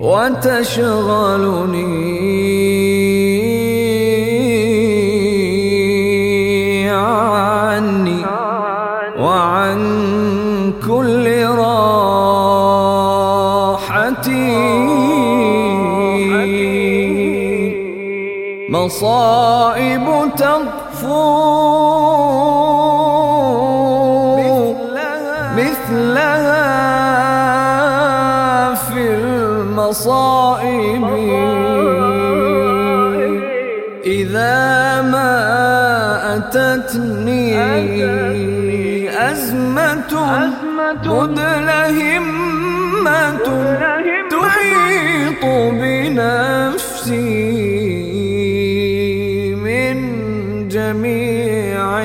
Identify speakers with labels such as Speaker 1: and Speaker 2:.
Speaker 1: وتشغلني عني وعن كل راحتي. مصائب تغفو مثلها. المصائب إذا ما أتتني أزمة مدلهمة تحيط بنفسي من جميع